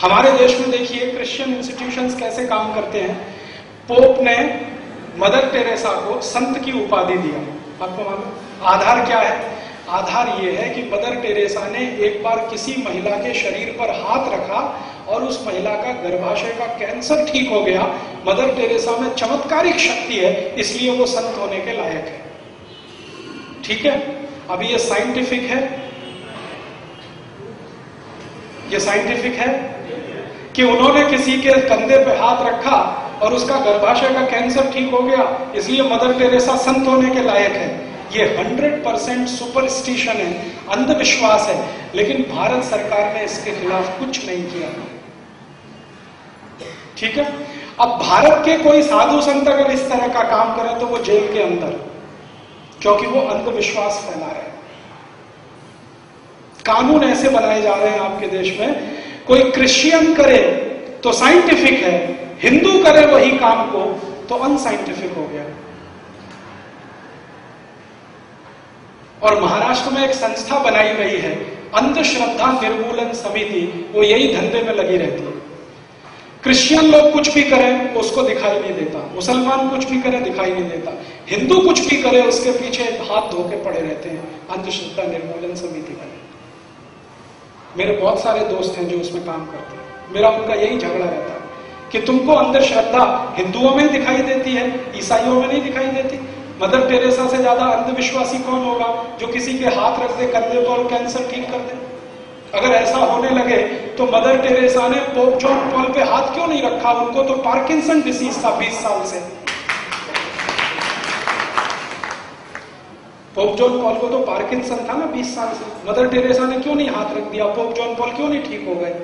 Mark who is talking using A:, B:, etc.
A: हमारे देश में देखिए क्रिश्चियन इंस्टीट्यूशंस कैसे काम करते हैं? पोप ने मदर टेरेसा को संत की उपाधि दिया। आपको मालूम? आधार क्या है? आधार ये है कि मदर टेरेसा ने एक बार किसी महिला के शरीर पर हाथ रखा और उस महिला का गर्भाशय का कैंसर ठीक हो गया। मदर टेरेसा में चमत्कारिक शक्ति है, इसलिए वो संत होने के लायक है। ठीक है? अभी ये साइंटिफिक है ये साइंटिफिक है कि उन्होंने किसी के कंधे पे हाथ रखा और उसका गर्भाशय का कैंसर ठीक हो गया, इसलिए मदर टेरेसा संत होने के लायक है। ये 100 परसेंट सुपरस्टिशन है, अंधविश्वास है, लेकिन भारत सरकार ने इसके खिलाफ कुछ नहीं किया। ठीक है? अब भारत के कोई साधु संत अगर इस तरह का काम करे तो वो जेल के अंदर, क्योंकि वो अंधविश्वास फैला रहे हैं। कानून ऐसे बनाए जा रहे हैं आपके देश में, कोई क्रिश्चियन करे तो साइंटिफिक है, हिंदू करे वही काम को तो अनसाइंटिफिक हो गया। और महाराष्ट्र में एक संस्था बनाई गई है, अंधश्रद्धा निर्मूलन समिति, वो यही धंधे में लगी रहती है। क्रिश्चियन लोग कुछ भी करें, उसको दिखाई नहीं देता। मुसलमान कुछ भी करे, दिखाई नहीं देता। हिंदू कुछ भी करे, उसके पीछे हाथ धो के पड़े रहते हैं, अंधश्रद्धा निर्मूलन समिति वाले मेरे बहुत सारे दोस्त हैं जो उसमें काम करते हैं। मेरा उनका यही झगड़ा रहता है कि तुमको अंधश्रद्धा हिंदुओं में दिखाई देती है, ईसाइयों में नहीं दिखाई देती। मदर टेरेसा से ज़्यादा अंधविश्वासी कौन होगा जो किसी के हाथ रख दे कंधे पर कैंसर ठीक कर दे? अगर ऐसा होने लगे तो मदर टेरेसा ने पोप जॉन पॉल पे हाथ क्यों नहीं रखा? उनको तो पार्किंसन डिसीज था 20 साल से। पोप जॉन पॉल को तो पार्किंसन था ना 20 साल से। मदर टेरेसा ने क्यों नहीं हाथ रख दिया? पोप जॉन पॉल क्यों नहीं ठीक हो गए?